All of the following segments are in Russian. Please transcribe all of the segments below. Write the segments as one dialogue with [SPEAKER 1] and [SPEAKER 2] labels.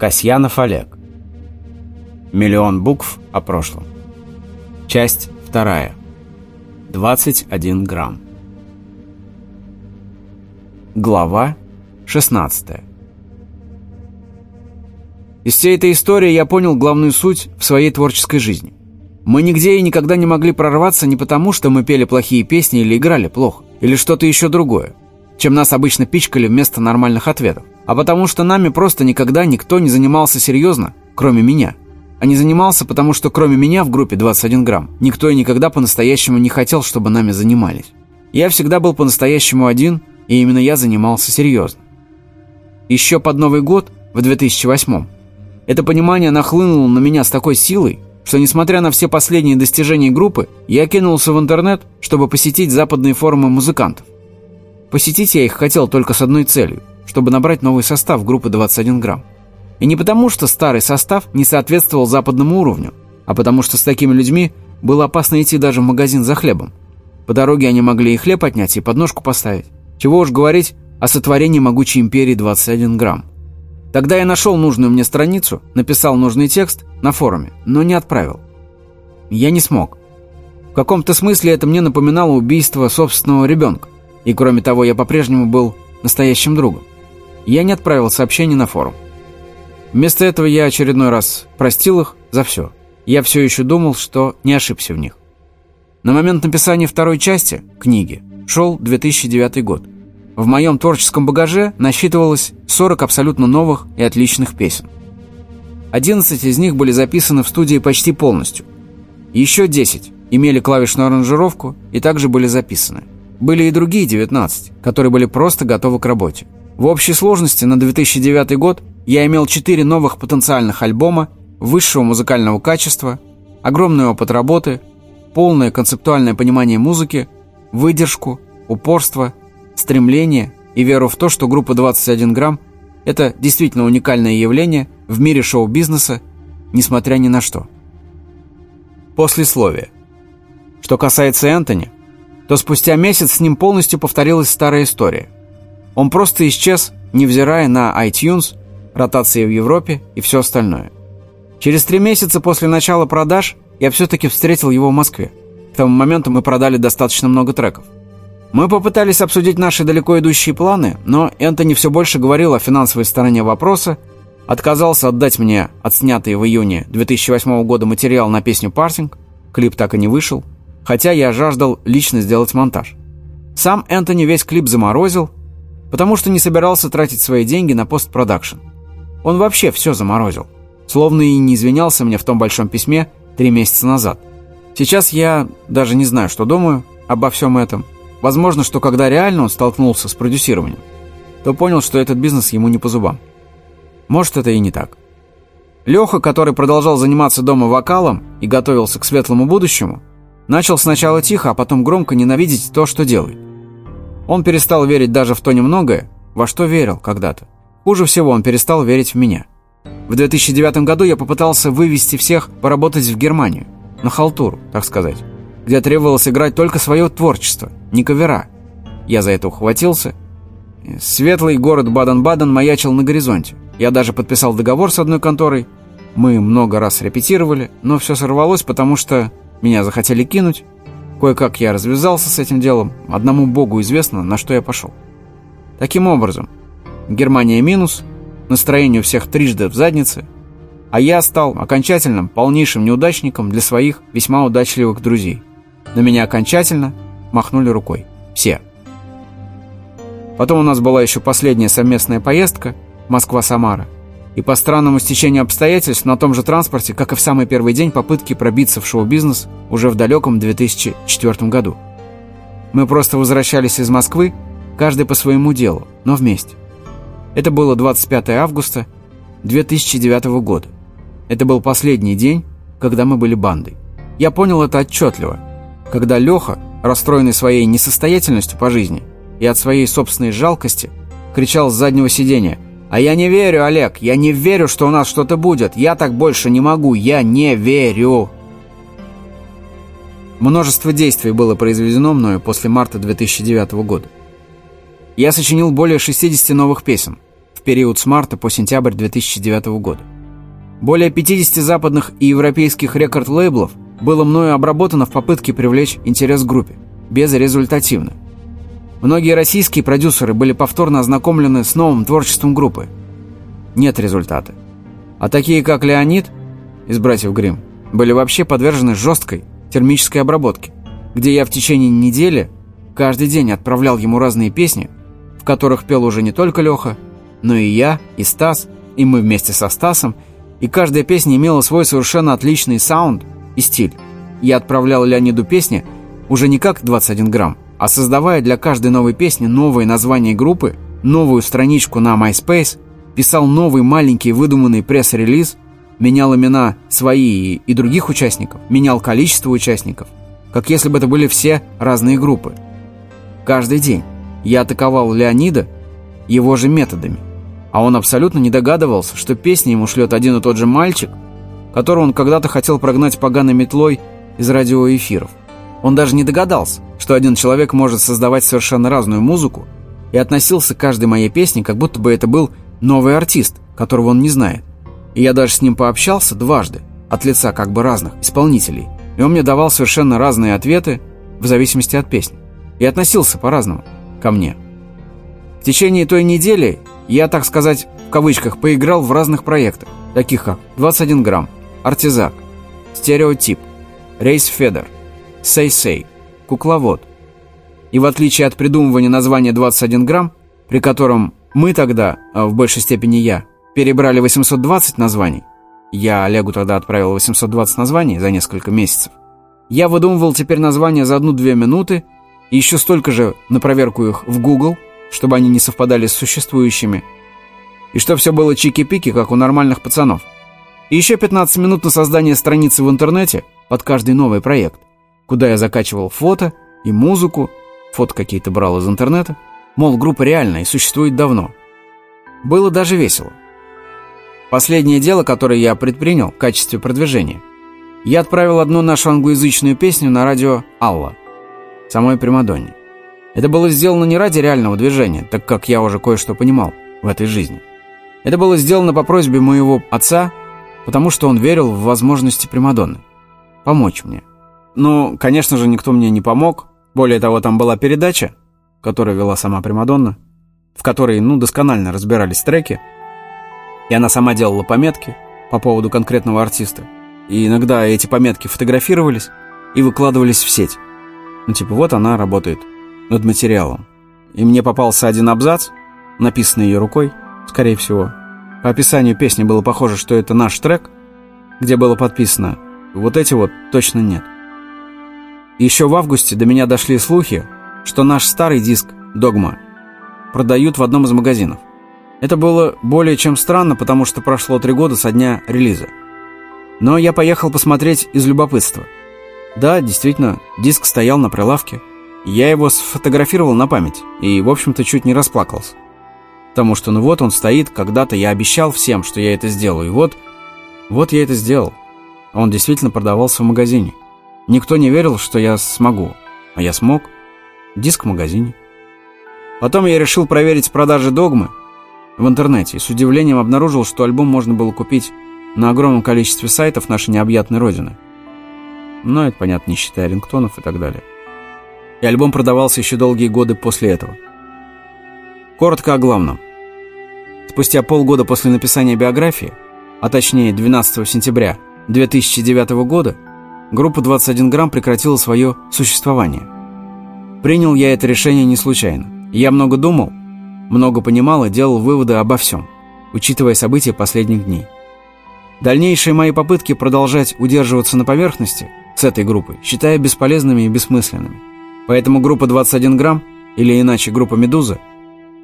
[SPEAKER 1] Касьянов Олег. Миллион букв о прошлом. Часть вторая. 21 грамм. Глава 16. Из всей этой истории я понял главную суть в своей творческой жизни. Мы нигде и никогда не могли прорваться не потому, что мы пели плохие песни или играли плохо, или что-то еще другое, чем нас обычно пичкали вместо нормальных ответов, а потому что нами просто никогда никто не занимался серьезно, кроме меня. А не занимался, потому что кроме меня в группе 21 грамм никто и никогда по-настоящему не хотел, чтобы нами занимались. Я всегда был по-настоящему один, и именно я занимался серьезно. Еще под Новый год, в 2008 это понимание нахлынуло на меня с такой силой, что, несмотря на все последние достижения группы, я кинулся в интернет, чтобы посетить западные форумы музыкантов. Посетить я их хотел только с одной целью, чтобы набрать новый состав группы 21 грамм. И не потому, что старый состав не соответствовал западному уровню, а потому что с такими людьми было опасно идти даже в магазин за хлебом. По дороге они могли и хлеб отнять, и подножку поставить. Чего уж говорить о сотворении могучей империи 21 грамм. Тогда я нашел нужную мне страницу, написал нужный текст на форуме, но не отправил. Я не смог. В каком-то смысле это мне напоминало убийство собственного ребенка. И кроме того, я по-прежнему был настоящим другом. Я не отправил сообщение на форум. Вместо этого я очередной раз простил их за все. Я все еще думал, что не ошибся в них. На момент написания второй части книги шел 2009 год. В моем творческом багаже насчитывалось 40 абсолютно новых и отличных песен. 11 из них были записаны в студии почти полностью. Еще 10 имели клавишную аранжировку и также были записаны. Были и другие 19, которые были просто готовы к работе. В общей сложности на 2009 год я имел 4 новых потенциальных альбома высшего музыкального качества, огромный опыт работы, полное концептуальное понимание музыки, выдержку, упорство, стремление и веру в то, что группа 21 грамм – это действительно уникальное явление в мире шоу-бизнеса, несмотря ни на что. Послесловие. Что касается Энтони – то спустя месяц с ним полностью повторилась старая история. Он просто исчез, невзирая на iTunes, ротации в Европе и все остальное. Через три месяца после начала продаж я все-таки встретил его в Москве. К тому моменту мы продали достаточно много треков. Мы попытались обсудить наши далеко идущие планы, но Энтони все больше говорил о финансовой стороне вопроса, отказался отдать мне отснятый в июне 2008 года материал на песню «Парсинг», клип так и не вышел, хотя я жаждал лично сделать монтаж. Сам Энтони весь клип заморозил, потому что не собирался тратить свои деньги на постпродакшн. Он вообще все заморозил, словно и не извинялся мне в том большом письме три месяца назад. Сейчас я даже не знаю, что думаю обо всем этом. Возможно, что когда реально он столкнулся с продюсированием, то понял, что этот бизнес ему не по зубам. Может, это и не так. Леха, который продолжал заниматься дома вокалом и готовился к светлому будущему, Начал сначала тихо, а потом громко ненавидеть то, что делает. Он перестал верить даже в то немногое, во что верил когда-то. Хуже всего, он перестал верить в меня. В 2009 году я попытался вывести всех поработать в Германию, на халтуру, так сказать, где требовалось играть только свое творчество, не кавера. Я за это ухватился. Светлый город Баден-Баден маячил на горизонте. Я даже подписал договор с одной конторой. Мы много раз репетировали, но все сорвалось, потому что меня захотели кинуть. Кое-как я развязался с этим делом. Одному богу известно, на что я пошел. Таким образом, Германия минус, настроение у всех трижды в заднице, а я стал окончательным полнейшим неудачником для своих весьма удачливых друзей. На меня окончательно махнули рукой. Все. Потом у нас была еще последняя совместная поездка Москва-Самара – и по странному стечению обстоятельств на том же транспорте, как и в самый первый день попытки пробиться в шоу-бизнес уже в далеком 2004 году. Мы просто возвращались из Москвы, каждый по своему делу, но вместе. Это было 25 августа 2009 года. Это был последний день, когда мы были бандой. Я понял это отчетливо, когда Леха, расстроенный своей несостоятельностью по жизни и от своей собственной жалкости, кричал с заднего сиденья – «А я не верю, Олег, я не верю, что у нас что-то будет. Я так больше не могу, я не верю». Множество действий было произведено мною после марта 2009 года. Я сочинил более 60 новых песен, в период с марта по сентябрь 2009 года. Более 50 западных и европейских рекорд-лейблов было мною обработано в попытке привлечь интерес к группе, безрезультативно. Многие российские продюсеры были повторно ознакомлены с новым творчеством группы. Нет результата. А такие, как Леонид из «Братьев Гримм», были вообще подвержены жесткой термической обработке, где я в течение недели каждый день отправлял ему разные песни, в которых пел уже не только Леха, но и я, и Стас, и мы вместе со Стасом, и каждая песня имела свой совершенно отличный саунд и стиль. Я отправлял Леониду песни уже не как 21 грамм, а создавая для каждой новой песни новое название группы, новую страничку на MySpace, писал новый маленький выдуманный пресс-релиз, менял имена свои и других участников, менял количество участников, как если бы это были все разные группы. Каждый день я атаковал Леонида его же методами. А он абсолютно не догадывался, что песни ему шлет один и тот же мальчик, которого он когда-то хотел прогнать поганой метлой из радиоэфиров. Он даже не догадался, что один человек может создавать совершенно разную музыку и относился к каждой моей песне, как будто бы это был новый артист, которого он не знает. И я даже с ним пообщался дважды, от лица как бы разных исполнителей, и он мне давал совершенно разные ответы в зависимости от песни. И относился по-разному ко мне. В течение той недели я, так сказать, в кавычках, поиграл в разных проектах, таких как 21 грамм, Артизак, Стереотип, Рейс Федер, Сей-Сей, Кукловод. И в отличие от придумывания названия 21 грамм, при котором мы тогда, а в большей степени я, перебрали 820 названий, я Олегу тогда отправил 820 названий за несколько месяцев, я выдумывал теперь названия за одну-две минуты и еще столько же на проверку их в Google, чтобы они не совпадали с существующими, и что все было чики-пики, как у нормальных пацанов. И еще 15 минут на создание страницы в интернете под каждый новый проект, куда я закачивал фото и музыку, фото какие-то брал из интернета, мол, группа реальная и существует давно. Было даже весело. Последнее дело, которое я предпринял в качестве продвижения, я отправил одну нашу англоязычную песню на радио «Алла», самой Примадонне. Это было сделано не ради реального движения, так как я уже кое-что понимал в этой жизни. Это было сделано по просьбе моего отца, потому что он верил в возможности Примадонны. Помочь мне. Ну, конечно же, никто мне не помог. Более того, там была передача, которую вела сама Примадонна, в которой, ну, досконально разбирались треки, и она сама делала пометки по поводу конкретного артиста. И иногда эти пометки фотографировались и выкладывались в сеть. Ну, типа, вот она работает над материалом. И мне попался один абзац, написанный ее рукой, скорее всего. По описанию песни было похоже, что это наш трек, где было подписано «Вот эти вот точно нет». Еще в августе до меня дошли слухи, что наш старый диск «Догма» продают в одном из магазинов. Это было более чем странно, потому что прошло три года со дня релиза. Но я поехал посмотреть из любопытства – да, действительно, диск стоял на прилавке. Я его сфотографировал на память и, в общем-то, чуть не расплакался. Потому что, ну вот он стоит, когда-то я обещал всем, что я это сделаю, и вот, вот я это сделал. Он действительно продавался в магазине. Никто не верил, что я смогу, а я смог. Диск в магазине. Потом я решил проверить продажи «Догмы» в интернете и с удивлением обнаружил, что альбом можно было купить на огромном количестве сайтов нашей необъятной родины – но это, понятно, не считая рингтонов и так далее. И альбом продавался еще долгие годы после этого. Коротко о главном. Спустя полгода после написания биографии, а точнее 12 сентября 2009 года, группа 21 грамм прекратила свое существование. Принял я это решение не случайно. Я много думал, много понимал и делал выводы обо всем, учитывая события последних дней. Дальнейшие мои попытки продолжать удерживаться на поверхности с этой группой считаю бесполезными и бессмысленными. Поэтому группа 21 грамм, или иначе группа «Медуза»,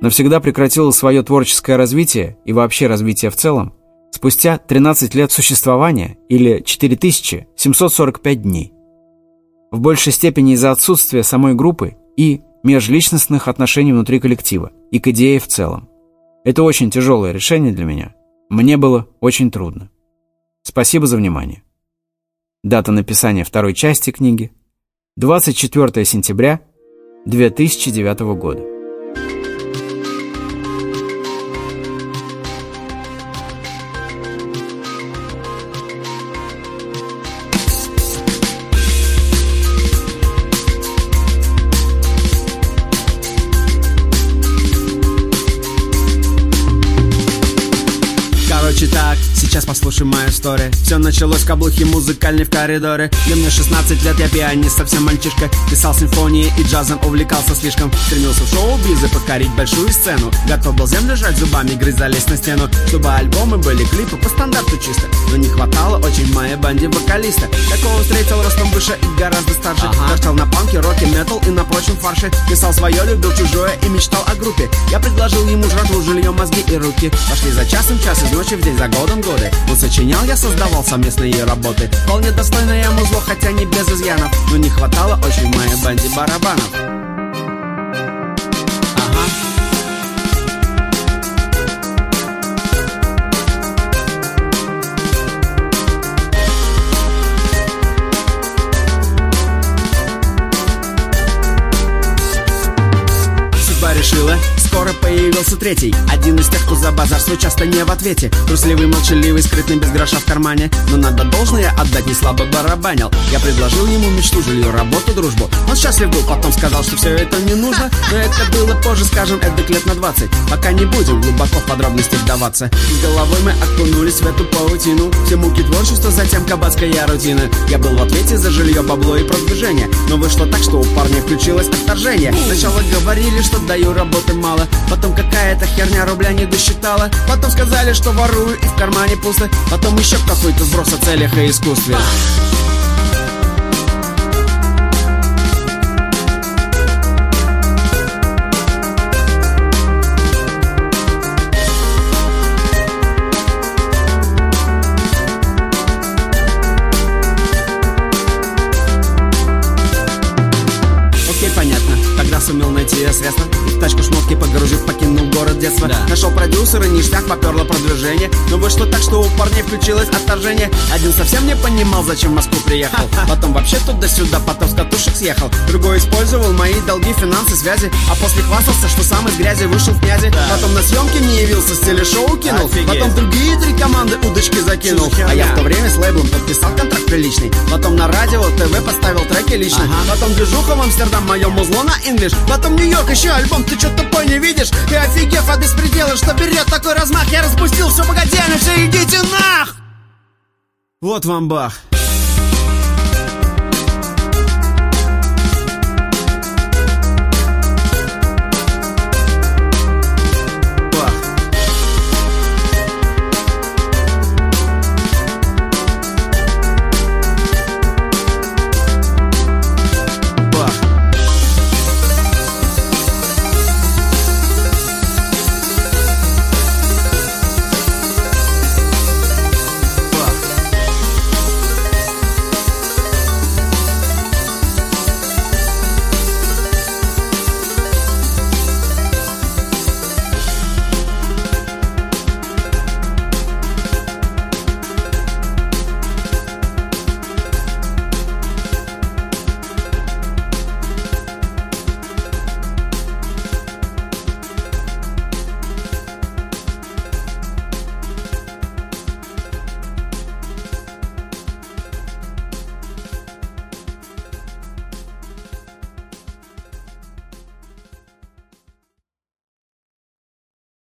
[SPEAKER 1] навсегда прекратила свое творческое развитие и вообще развитие в целом спустя 13 лет существования или 4745 дней. В большей степени из-за отсутствия самой группы и межличностных отношений внутри коллектива и к идее в целом. Это очень тяжелое решение для меня. Мне было очень трудно. Спасибо за внимание. Дата написания второй части книги – 24 сентября 2009 года.
[SPEAKER 2] Сейчас послушай мою историю. Все началось каблухи музыкальной в коридоре. Где мне 16 лет, я пианист, совсем мальчишка. Писал симфонии и джазом увлекался слишком. Стремился в шоу-бизы покорить большую сцену. Готов был землю жать зубами, грызть залезть на стену. Чтобы альбомы были, клипы по стандарту чисто. Но не хватало очень моей банде вокалиста. Такого встретил ростом выше и гораздо старше. Ага. на панке, роке, метал и на прочем фарше. Писал свое, любил чужое и мечтал о группе. Я предложил ему жратву, жилье, мозги и руки. Пошли за часом, час из ночи в день, за годом годы Он сочинял, я создавал совместные работы. Вполне достойное музло, хотя не без изъянов. Но не хватало очень в моей банде барабанов. Решила Скоро появился третий. Один из тех, кто за базар часто не в ответе. Трусливый, молчаливый, скрытный, без гроша в кармане. Но надо должное отдать, не слабо барабанил. Я предложил ему мечту, жилье, работу, дружбу. Он счастлив был, потом сказал, что все это не нужно. Но это было позже, скажем, эдак лет на двадцать. Пока не будем глубоко в подробности вдаваться. С головой мы окунулись в эту паутину. Все муки творчества, затем кабацкая рутина. Я был в ответе за жилье, бабло и продвижение. Но вышло так, что у парня включилось отторжение. Сначала говорили, что даю работы мало Потом какая-то херня рубля не досчитала. Потом сказали, что ворую и в кармане пусто. Потом еще какой-то сброс о целях и искусстве детства. Да. Нашел продюсера, ништяк, поперло продвижение. Но вышло так, что у парней включилось отторжение. Один совсем не понимал, зачем в Москву приехал. Потом вообще туда-сюда, потом с катушек съехал. Другой использовал мои долги, финансы, связи. А после хвастался, что сам из грязи вышел в князи. Да. Потом на съемки не явился, с телешоу кинул. Офигеть. Потом другие три команды удочки закинул. А я в то время с лейблом подписал контракт приличный. Потом на радио, ТВ поставил треки лично ага. Потом движуха в Амстердам, мое музло на инглиш. Потом Нью-Йорк, еще альбом, ты что тупой не видишь? Ты офигев от беспредела, что берет такой размах Я распустил все, погоди, ну идите нах! Вот вам бах!